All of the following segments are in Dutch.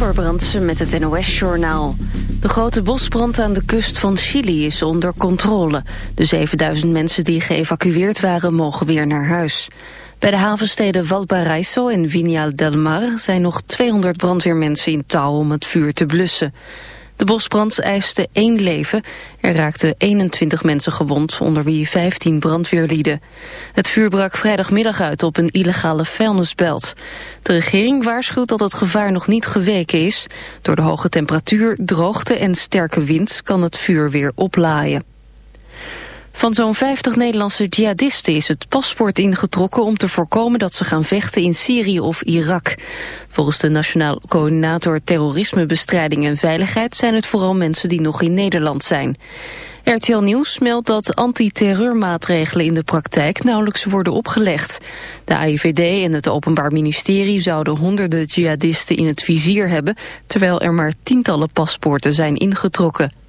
Amber met het NOS-journaal. De grote bosbrand aan de kust van Chili is onder controle. De 7000 mensen die geëvacueerd waren mogen weer naar huis. Bij de havensteden Valparaiso en Viña del Mar zijn nog 200 brandweermensen in touw om het vuur te blussen. De bosbrand eiste één leven. Er raakten 21 mensen gewond, onder wie 15 brandweerlieden. Het vuur brak vrijdagmiddag uit op een illegale vuilnisbelt. De regering waarschuwt dat het gevaar nog niet geweken is. Door de hoge temperatuur, droogte en sterke wind kan het vuur weer oplaaien. Van zo'n 50 Nederlandse jihadisten is het paspoort ingetrokken om te voorkomen dat ze gaan vechten in Syrië of Irak. Volgens de Nationaal Coördinator Terrorismebestrijding en Veiligheid zijn het vooral mensen die nog in Nederland zijn. RTL Nieuws meldt dat antiterreurmaatregelen in de praktijk nauwelijks worden opgelegd. De AIVD en het Openbaar Ministerie zouden honderden jihadisten in het vizier hebben, terwijl er maar tientallen paspoorten zijn ingetrokken.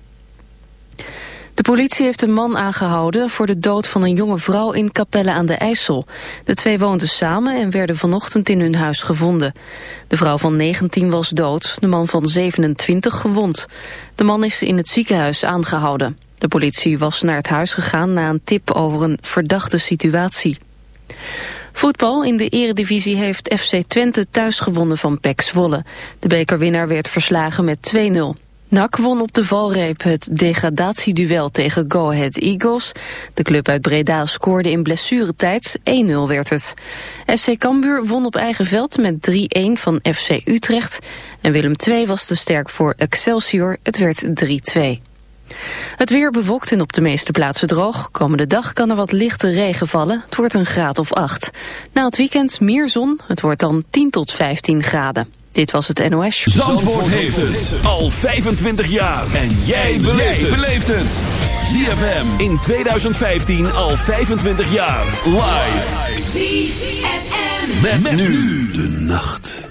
De politie heeft een man aangehouden voor de dood van een jonge vrouw in Capelle aan de IJssel. De twee woonden samen en werden vanochtend in hun huis gevonden. De vrouw van 19 was dood, de man van 27 gewond. De man is in het ziekenhuis aangehouden. De politie was naar het huis gegaan na een tip over een verdachte situatie. Voetbal in de eredivisie heeft FC Twente thuis gewonnen van PEC Zwolle. De bekerwinnaar werd verslagen met 2-0. NAC won op de valreep het degradatieduel tegen Go Ahead Eagles. De club uit Breda scoorde in blessuretijd, 1-0 werd het. SC Cambuur won op eigen veld met 3-1 van FC Utrecht. En Willem II was te sterk voor Excelsior, het werd 3-2. Het weer bewolkt en op de meeste plaatsen droog. Komende dag kan er wat lichte regen vallen. Het wordt een graad of 8. Na het weekend meer zon. Het wordt dan 10 tot 15 graden. Dit was het NOS. Zandvoort, heeft het al 25 jaar. En jij beleeft het. ZFM in 2015 al 25 jaar. Live. ZFM. Met, nu de nacht.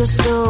you're so